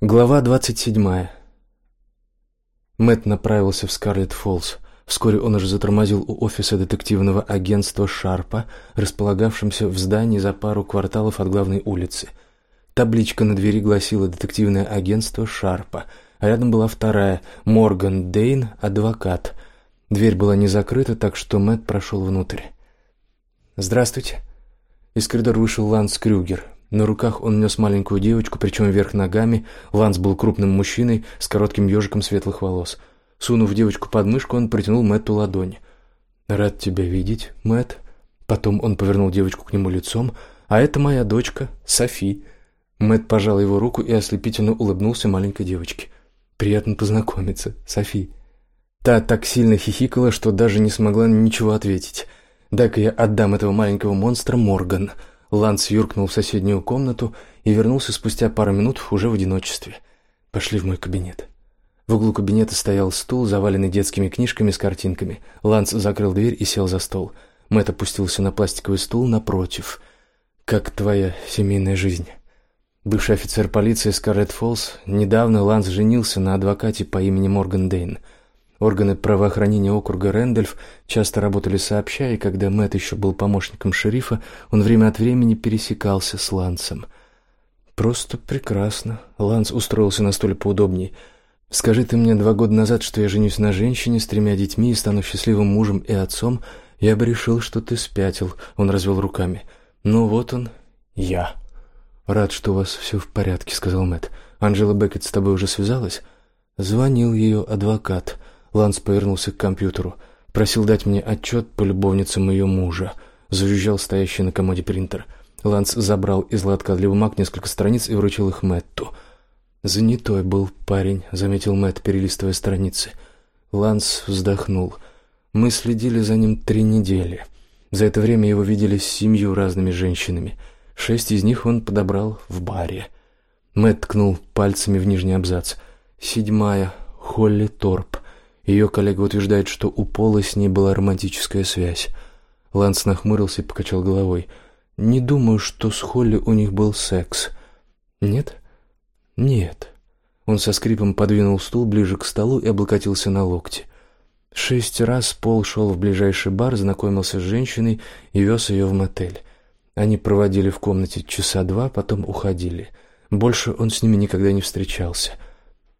Глава двадцать седьмая. Мэтт направился в Скарлетт Фоллс. Вскоре он уже затормозил у офиса детективного агентства «Шарпа», располагавшемся в здании за пару кварталов от главной улицы. Табличка на двери гласила «Детективное агентство «Шарпа», а рядом была вторая «Морган Дейн, адвокат». Дверь была не закрыта, так что Мэтт прошел внутрь. «Здравствуйте». Из коридора вышел Ланс Крюгер. На руках он нес маленькую девочку, причем вверх ногами. Ланс был крупным мужчиной с коротким ежиком светлых волос. Сунув девочку под мышку, он протянул Мэтту ладонь. «Рад тебя видеть, Мэтт». Потом он повернул девочку к нему лицом. «А это моя дочка, Софи». Мэтт пожал его руку и ослепительно улыбнулся маленькой девочке. «Приятно познакомиться, Софи». Та так сильно хихикала, что даже не смогла ничего ответить. «Дай-ка я отдам этого маленького монстра Морган». Ланс юркнул в соседнюю комнату и вернулся спустя пару минут уже в одиночестве. «Пошли в мой кабинет». В углу кабинета стоял стул, заваленный детскими книжками с картинками. Ланс закрыл дверь и сел за стол. Мэтт опустился на пластиковый стул напротив. «Как твоя семейная жизнь?» Бывший офицер полиции Скарлетт Фоллс, недавно Ланс женился на адвокате по имени Морган Дейн – Органы правоохранения округа Рэндольф часто работали сообща, и когда Мэтт еще был помощником шерифа, он время от времени пересекался с Лансом. «Просто прекрасно». Ланс устроился на стуле поудобнее. «Скажи ты мне два года назад, что я женюсь на женщине с тремя детьми и стану счастливым мужем и отцом, я бы решил, что ты спятил», — он развел руками. «Ну вот он, я». «Рад, что у вас все в порядке», — сказал Мэтт. «Анжела Беккет с тобой уже связалась?» Звонил ее адвокат. Ланс повернулся к компьютеру. Просил дать мне отчет по любовницам ее мужа. Зажужжал стоящий на комоде принтер. Ланс забрал из лотка для бумаг несколько страниц и вручил их Мэтту. «Занятой был парень», — заметил Мэтт, перелистывая страницы. Ланс вздохнул. «Мы следили за ним три недели. За это время его видели с семью разными женщинами. Шесть из них он подобрал в баре». Мэтт ткнул пальцами в нижний абзац. «Седьмая. Холли Торп. Ее коллега утверждает, что у Пола с ней была романтическая связь. Ланс нахмурился и покачал головой. «Не думаю, что с Холли у них был секс». «Нет?» «Нет». Он со скрипом подвинул стул ближе к столу и облокотился на локти. Шесть раз Пол шел в ближайший бар, знакомился с женщиной и вез ее в мотель. Они проводили в комнате часа два, потом уходили. Больше он с ними никогда не встречался.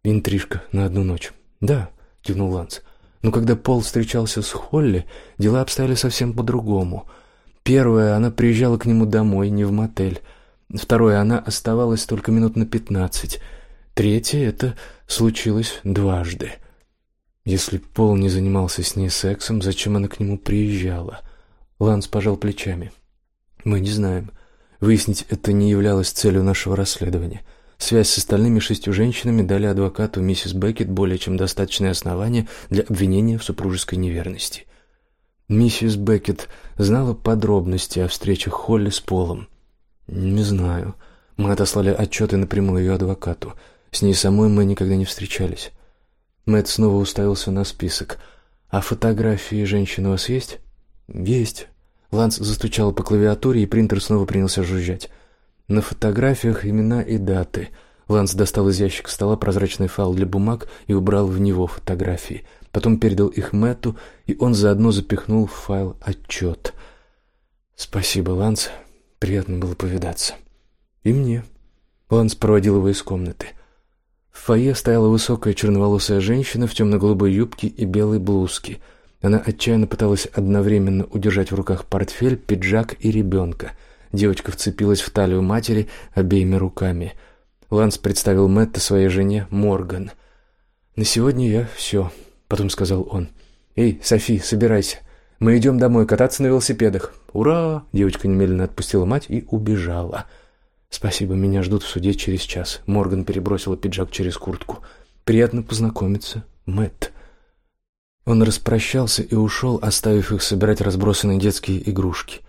Интрижка на одну ночь. Да, — кивнул Ланс. Но когда Пол встречался с Холли, дела обстояли совсем по-другому. Первое, она приезжала к нему домой, не в мотель. Второе, она оставалась только минут на пятнадцать. Третье, это случилось дважды. Если Пол не занимался с ней сексом, зачем она к нему приезжала? Ланс пожал плечами. Мы не знаем. Выяснить это не являлось целью нашего расследования. Связь с остальными шестью женщинами дали адвокату миссис Беккет более чем достаточное основание для обвинения в супружеской неверности. Миссис Беккет знала подробности о встречах Холли с Полом. Не знаю. Мы отослали отчеты напрямую ее адвокату. С ней самой мы никогда не встречались. Мэтт снова уставился на список. А фотографии женщин у вас есть? Есть. Ланс застучал по клавиатуре, и принтер снова принялся жужжать. На фотографиях имена и даты. Ланс достал из ящика стола прозрачный файл для бумаг и убрал в него фотографии. Потом передал их Мэтту, и он заодно запихнул в файл отчет. «Спасибо, Ланс. Приятно было повидаться». «И мне». Ланс проводил его из комнаты. В фойе стояла высокая черноволосая женщина в темно-голубой юбке и белой блузке. Она отчаянно пыталась одновременно удержать в руках портфель, пиджак и ребенка — Девочка вцепилась в талию матери обеими руками. Ланс представил Мэтта своей жене Морган. «На сегодня я все», — потом сказал он. «Эй, Софи, собирайся. Мы идем домой кататься на велосипедах». «Ура!» — девочка немедленно отпустила мать и убежала. «Спасибо, меня ждут в суде через час». Морган перебросила пиджак через куртку. «Приятно познакомиться, Мэтт». Он распрощался и ушел, оставив их собирать разбросанные детские игрушки.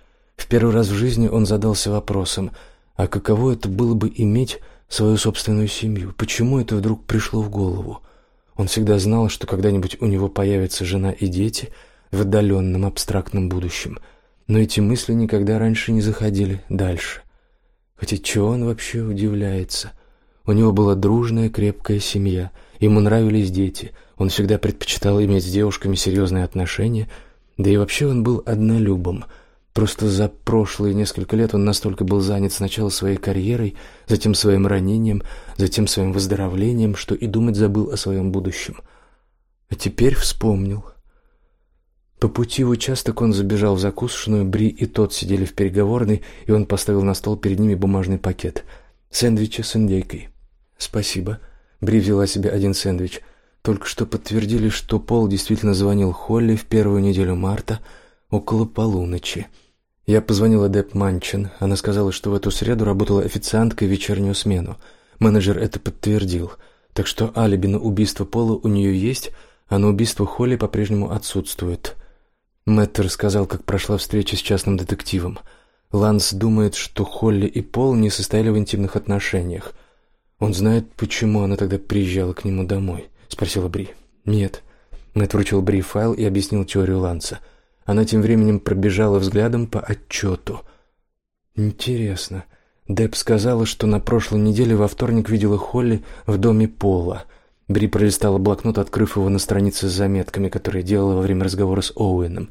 Первый раз в жизни он задался вопросом, а каково это было бы иметь свою собственную семью? Почему это вдруг пришло в голову? Он всегда знал, что когда-нибудь у него появятся жена и дети в отдаленном абстрактном будущем, но эти мысли никогда раньше не заходили дальше. Хотя чего он вообще удивляется? У него была дружная, крепкая семья. Ему нравились дети. Он всегда предпочитал иметь с девушками серьезные отношения. Да и вообще он был однолюбом. Просто за прошлые несколько лет он настолько был занят сначала своей карьерой, затем своим ранением, затем своим выздоровлением, что и думать забыл о своем будущем. А теперь вспомнил. По пути в участок он забежал в закусочную, Бри и тот сидели в переговорной, и он поставил на стол перед ними бумажный пакет. Сэндвичи с индейкой. «Спасибо». Бри взяла себе один сэндвич. Только что подтвердили, что Пол действительно звонил Холли в первую неделю марта около полуночи. Я позвонила Деп Манчин. Она сказала, что в эту среду работала официанткой вечернюю смену. Менеджер это подтвердил. Так что алиби на убийство Пола у нее есть, а на убийство Холли по-прежнему отсутствует. Мэтт рассказал, как прошла встреча с частным детективом. Ланс думает, что Холли и Пол не состояли в интимных отношениях. Он знает, почему она тогда приезжала к нему домой, спросила Бри. Нет. Мэтт вручил Бри файл и объяснил теорию Ланса. Она тем временем пробежала взглядом по отчету. Интересно. Деб сказала, что на прошлой неделе во вторник видела Холли в доме Пола. Бри пролистала блокнот, открыв его на странице с заметками, которые делала во время разговора с Оуэном.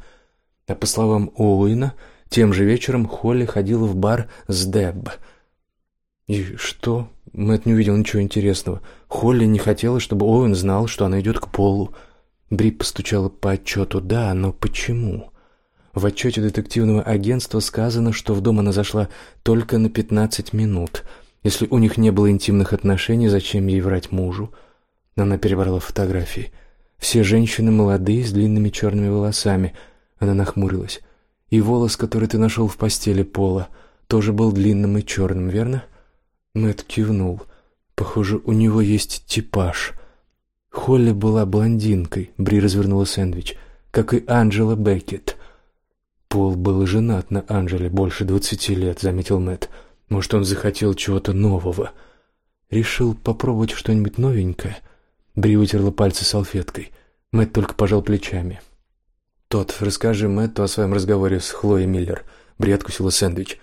А по словам Оуэна, тем же вечером Холли ходила в бар с Деб. И что? Мэтт не увидел ничего интересного. Холли не хотела, чтобы Оуэн знал, что она идет к Полу. Бри постучала по отчету. Да, но почему? В отчете детективного агентства сказано, что в дом она зашла только на пятнадцать минут. Если у них не было интимных отношений, зачем ей врать мужу? Она перебрала фотографии. Все женщины молодые, с длинными черными волосами. Она нахмурилась. И волос, который ты нашел в постели Пола, тоже был длинным и черным, верно? Мэтт кивнул. Похоже, у него есть типаж. Холли была блондинкой, Бри развернула сэндвич, как и Анджела Беккет. Пол был женат на Анджеле больше двадцати лет, заметил Мэтт. Может, он захотел чего-то нового. Решил попробовать что-нибудь новенькое. Бри вытерла пальцы салфеткой. Мэтт только пожал плечами. Тот, расскажи Мэтту о своем разговоре с Хлоей Миллер. Бри откусила сэндвич.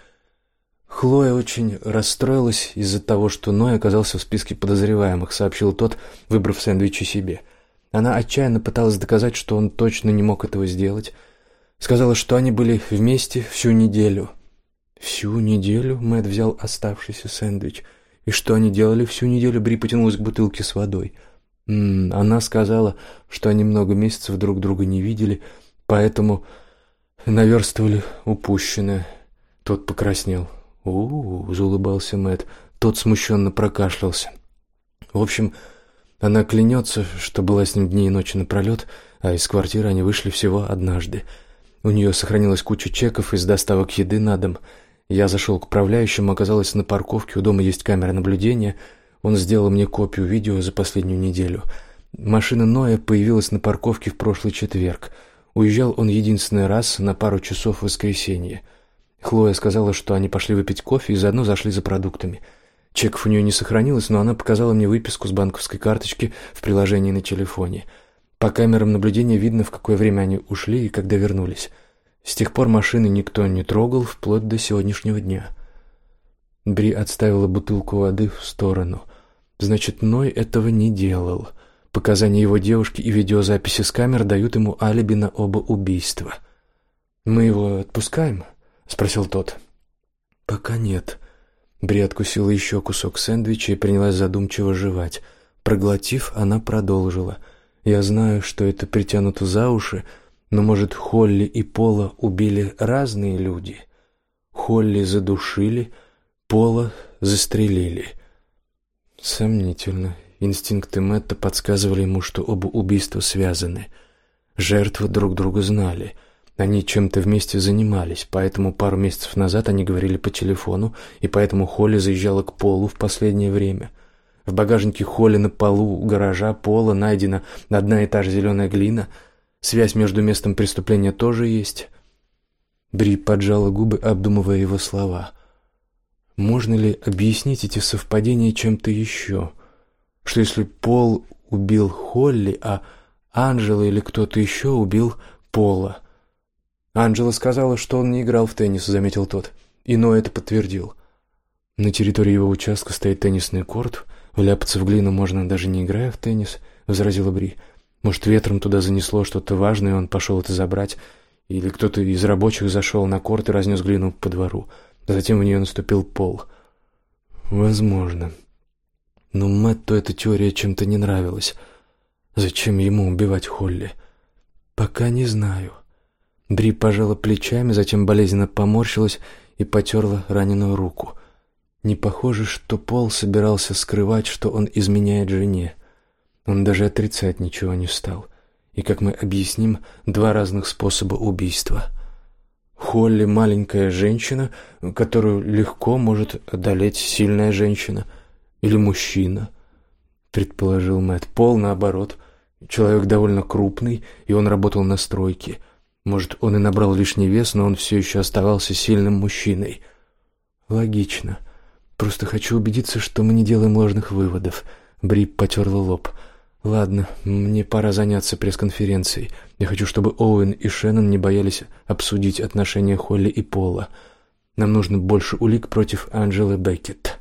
Хлоя очень расстроилась из-за того, что Ной оказался в списке подозреваемых, сообщил тот, выбрав сэндвичи себе. Она отчаянно пыталась доказать, что он точно не мог этого сделать. Сказала, что они были вместе всю неделю. Всю неделю Мэт взял оставшийся сэндвич. И что они делали всю неделю? Бри потянулась к бутылке с водой. М -м, она сказала, что они много месяцев друг друга не видели, поэтому наверстывали упущенное. Тот покраснел. У-у-у, заулыбался Мэт. Тот смущенно прокашлялся. В общем, она клянется, что была с ним дни и ночи напролет, а из квартиры они вышли всего однажды. У нее сохранилась куча чеков из доставок еды на дом. Я зашел к управляющему, оказалось, на парковке у дома есть камера наблюдения. Он сделал мне копию видео за последнюю неделю. Машина Ноя появилась на парковке в прошлый четверг. Уезжал он единственный раз на пару часов в воскресенье. Хлоя сказала, что они пошли выпить кофе и заодно зашли за продуктами. Чеков у нее не сохранилось, но она показала мне выписку с банковской карточки в приложении на телефоне. По камерам наблюдения видно, в какое время они ушли и когда вернулись. С тех пор машины никто не трогал вплоть до сегодняшнего дня. Бри отставила бутылку воды в сторону. Значит, Ной этого не делал. Показания его девушки и видеозаписи с камер дают ему алиби на оба убийства. Мы его отпускаем? Спросил тот. Пока нет. Бри откусила еще кусок сэндвича и принялась задумчиво жевать. Проглотив, она продолжила: "Я знаю, что это притянуто за уши, но может Холли и Пола убили разные люди. Холли задушили, Пола застрелили". Сомнительно. Инстинкты Мэтта подсказывали ему, что оба убийства связаны. Жертвы друг друга знали. Они чем-то вместе занимались, поэтому пару месяцев назад они говорили по телефону, и поэтому Холли заезжала к Полу в последнее время. В багажнике Холли на полу гаража Пола найдена одна и та же зеленая глина. Связь между местом преступления тоже есть. Бри поджала губы, обдумывая его слова. Можно ли объяснить эти совпадения чем-то еще? Что если Пол убил Холли, а Анжела или кто-то еще убил Пола? Анжела сказала, что он не играл в теннис, заметил тот. И Ной это подтвердил. На территории его участка стоит теннисный корт. «Вляпаться в глину можно, даже не играя в теннис», — возразила Бри. «Может, ветром туда занесло что-то важное, и он пошел это забрать. Или кто-то из рабочих зашел на корт и разнес глину по двору. Затем в нее наступил пол». «Возможно», но Мэтту эта теория чем-то не нравилась. Зачем ему убивать Холли? Пока не знаю. Бри пожала плечами, затем болезненно поморщилась и потерла раненую руку. Не похоже, что Пол собирался скрывать, что он изменяет жене. Он даже отрицать ничего не стал. И, как мы объясним, два разных способа убийства. Холли — маленькая женщина, которую легко может одолеть сильная женщина — или мужчина, предположил Мэтт. Пол, наоборот, человек довольно крупный, и он работал на стройке. Может, он и набрал лишний вес, но он все еще оставался сильным мужчиной. Логично. Просто хочу убедиться, что мы не делаем ложных выводов. Бри потерла лоб. Ладно, мне пора заняться пресс-конференцией. Я хочу, чтобы Оуэн и Шеннон не боялись обсудить отношения Холли и Пола. Нам нужно больше улик против Анджелы Беккетт.